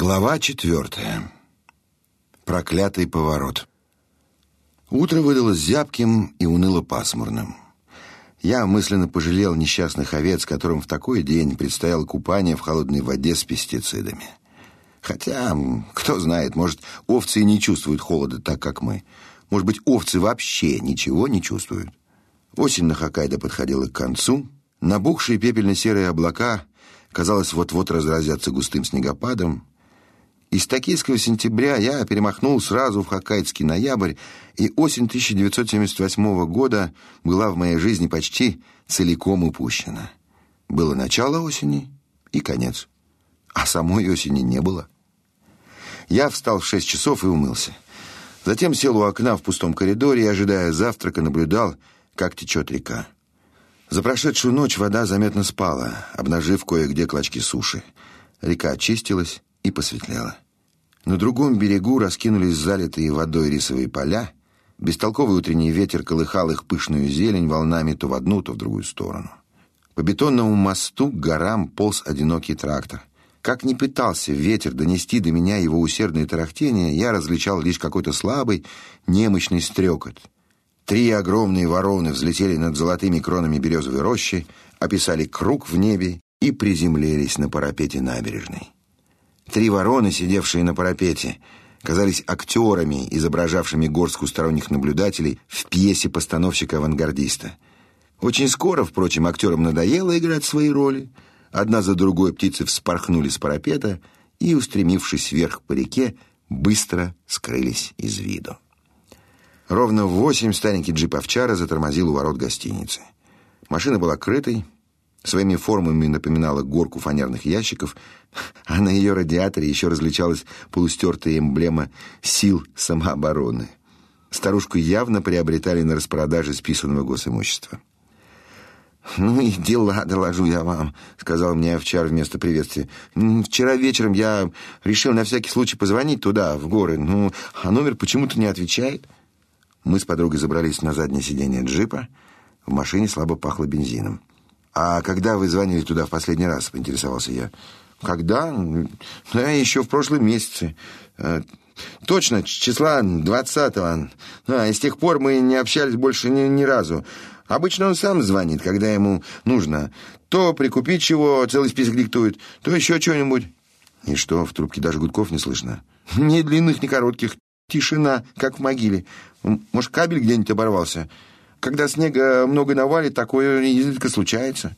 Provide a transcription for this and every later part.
Глава четвертая. Проклятый поворот. Утро выдалось зябким и уныло пасмурным. Я мысленно пожалел несчастных овец, которым в такой день предстояло купание в холодной воде с пестицидами. Хотя, кто знает, может, овцы и не чувствуют холода так, как мы. Может быть, овцы вообще ничего не чувствуют. Осень на Хоккайдо подходила к концу. Набухшие пепельно-серые облака, казалось, вот-вот разразятся густым снегопадом, из токийского сентября я перемахнул сразу в хоккайдский ноябрь, и осень 1978 года была в моей жизни почти целиком упущена. Было начало осени и конец, а самой осени не было. Я встал в шесть часов и умылся. Затем сел у окна в пустом коридоре и, ожидая завтрака, наблюдал, как течет река. За прошедшую ночь вода заметно спала, обнажив кое-где клочки суши. Река очистилась, и посветлело. На другом берегу раскинулись залитые водой рисовые поля. Бестолковый утренний ветер колыхал их пышную зелень волнами то в одну, то в другую сторону. По бетонному мосту к горам полз одинокий трактор. Как ни пытался ветер донести до меня его усердное тарахтение, я различал лишь какой-то слабый, немощный стрекот. Три огромные вороны взлетели над золотыми кронами березовой рощи, описали круг в небе и приземлились на парапете набережной. Три вороны, сидевшие на парапете, казались актерами, изображавшими горстку сторонних наблюдателей в пьесе постановщика-авангардиста. Очень скоро, впрочем, актерам надоело играть свои роли. Одна за другой птицы вспорхнули с парапета и, устремившись вверх по реке, быстро скрылись из виду. Ровно в восемь старенький джип Овчара затормозил у ворот гостиницы. Машина была крытой, Своими формами напоминала горку фанерных ящиков, а на ее радиаторе еще различалась полустертая эмблема сил самообороны. Старушку явно приобретали на распродаже списанного госимущества. «Ну и дела, доложу я вам», — сказал мне овчар вместо приветствия. «Вчера вечером я решил на всякий случай позвонить туда, в горы, ну, а номер почему-то не отвечает». Мы с подругой забрались на заднее сиденье джипа. В машине слабо пахло бензином. «А когда вы звонили туда в последний раз?» — поинтересовался я. «Когда? Да, еще в прошлом месяце. Э, точно, числа двадцатого. А, и с тех пор мы не общались больше ни, ни разу. Обычно он сам звонит, когда ему нужно. То прикупить чего, целый список диктует, то еще что-нибудь». «И что, в трубке даже гудков не слышно?» «Ни длинных, ни коротких. Тишина, как в могиле. Может, кабель где-нибудь оборвался?» Когда снега много навалит, такое изредка случается.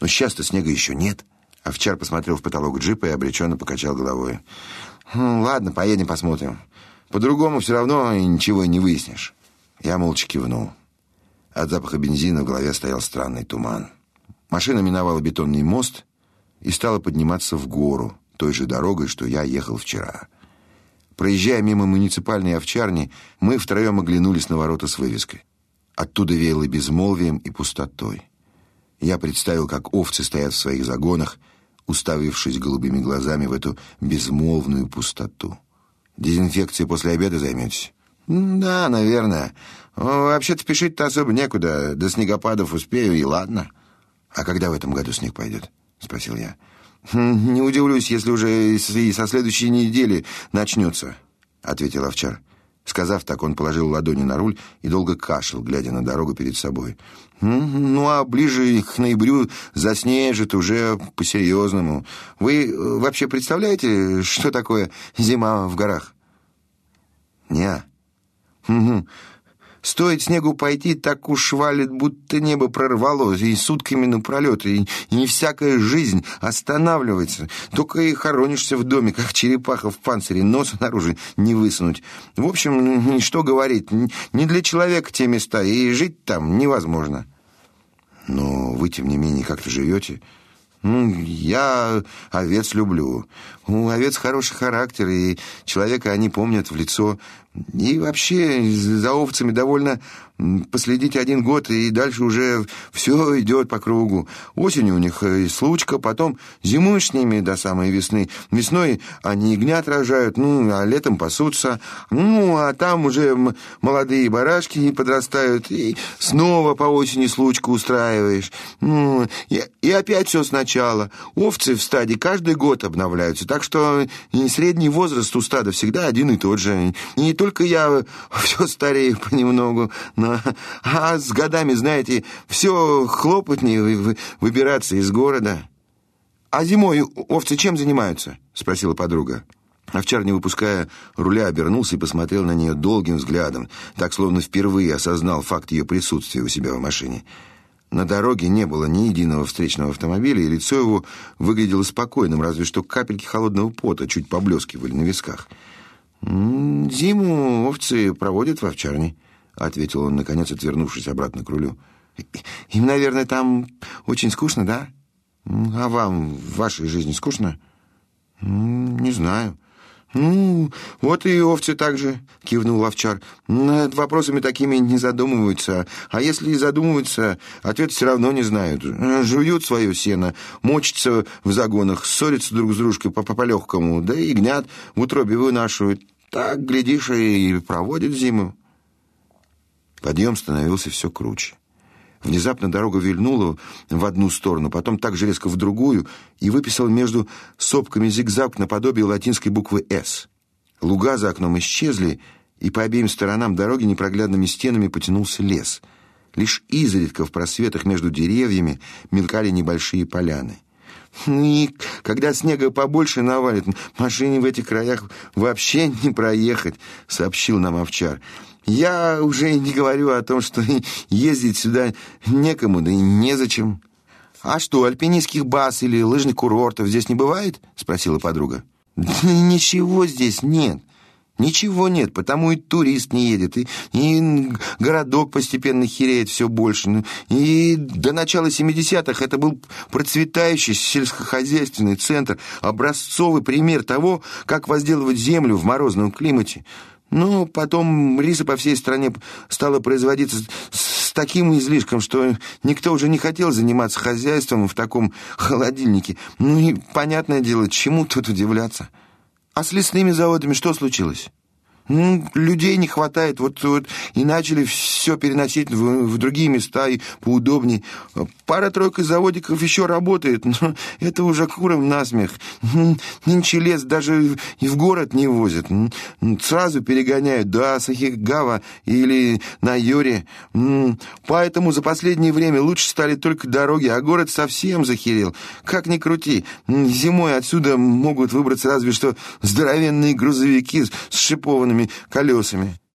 Но сейчас-то снега еще нет. Овчар посмотрел в потолок джипа и обреченно покачал головой. «Ну, ладно, поедем посмотрим. По-другому все равно ничего не выяснишь. Я молча кивнул. От запаха бензина в голове стоял странный туман. Машина миновала бетонный мост и стала подниматься в гору, той же дорогой, что я ехал вчера. Проезжая мимо муниципальной овчарни, мы втроем оглянулись на ворота с вывеской. Оттуда веяло безмолвием и пустотой. Я представил, как овцы стоят в своих загонах, уставившись голубыми глазами в эту безмолвную пустоту. Дезинфекцией после обеда займетесь? Да, наверное. Вообще-то спешить-то особо некуда. До снегопадов успею, и ладно. А когда в этом году снег пойдет? Спросил я. Хм, не удивлюсь, если уже и со следующей недели начнется, ответил овчар. Сказав так, он положил ладони на руль и долго кашлял, глядя на дорогу перед собой. «Ну, а ближе к ноябрю заснежит уже по-серьезному. Вы э, вообще представляете, что такое зима в горах?» «Не». «Угу. Стоит снегу пойти, так уж валит, будто небо прорвалось, и сутками напролет, и, и не всякая жизнь останавливается. Только и хоронишься в доме, как черепаха в панцире, нос наружу не высунуть. В общем, что говорить, не для человека те места, и жить там невозможно. Но вы, тем не менее, как-то живете... Ну, я овец люблю. У овец хороший характер, и человека они помнят в лицо. И вообще за овцами довольно последить один год, и дальше уже все идет по кругу. Осенью у них и случка, потом зимуешь с ними до самой весны. Весной они ягнят рожают, ну, а летом пасутся. Ну, а там уже молодые барашки подрастают, и снова по осени случку устраиваешь. Ну, и, и опять все сначала. Овцы в стаде каждый год обновляются, так что средний возраст у стада всегда один и тот же. Не только я все старею понемногу, но, а с годами, знаете, все хлопотнее выбираться из города. А зимой овцы чем занимаются? Спросила подруга. Овчар, не выпуская руля, обернулся и посмотрел на нее долгим взглядом, так словно впервые осознал факт ее присутствия у себя в машине. На дороге не было ни единого встречного автомобиля, и лицо его выглядело спокойным, разве что капельки холодного пота чуть поблескивали на висках. «Зиму овцы проводят в овчарне», — ответил он, наконец, отвернувшись обратно к рулю. «Им, наверное, там очень скучно, да? А вам в вашей жизни скучно?» «Не знаю». «Ну, вот и овцы так же», — кивнул овчар. «Над вопросами такими не задумываются. А если и задумываются, ответ все равно не знают. Жуют свое сено, мочатся в загонах, ссорятся друг с дружкой по-легкому, да и гнят, в утробе вынашивают. Так, глядишь, и проводит зиму. Подъем становился все круче. Внезапно дорога вильнула в одну сторону, потом так же резко в другую и выписал между сопками зигзаг наподобие латинской буквы «С». Луга за окном исчезли, и по обеим сторонам дороги непроглядными стенами потянулся лес. Лишь изредка в просветах между деревьями мелькали небольшие поляны. И когда снега побольше навалит, машине в этих краях вообще не проехать, сообщил нам овчар. Я уже не говорю о том, что ездить сюда некому, да и незачем. А что, альпинистских баз или лыжных курортов здесь не бывает? спросила подруга. Ничего здесь нет. Ничего нет, потому и турист не едет, и, и городок постепенно хереет все больше. Ну, и до начала 70-х это был процветающий сельскохозяйственный центр, образцовый пример того, как возделывать землю в морозном климате. Ну, потом риса по всей стране стала производиться с таким излишком, что никто уже не хотел заниматься хозяйством в таком холодильнике. Ну и, понятное дело, чему тут удивляться. А с лесными заводами что случилось? Ну, людей не хватает, вот, вот и начали все переносить в, в другие места и поудобнее. Пара-тройка заводиков еще работает, но это уже куром насмех. Нынче лес даже и в город не возят. Сразу перегоняют до Сахигава или на Юре. Поэтому за последнее время лучше стали только дороги, а город совсем захерел. Как ни крути, зимой отсюда могут выбраться разве что здоровенные грузовики с шипованными колесами.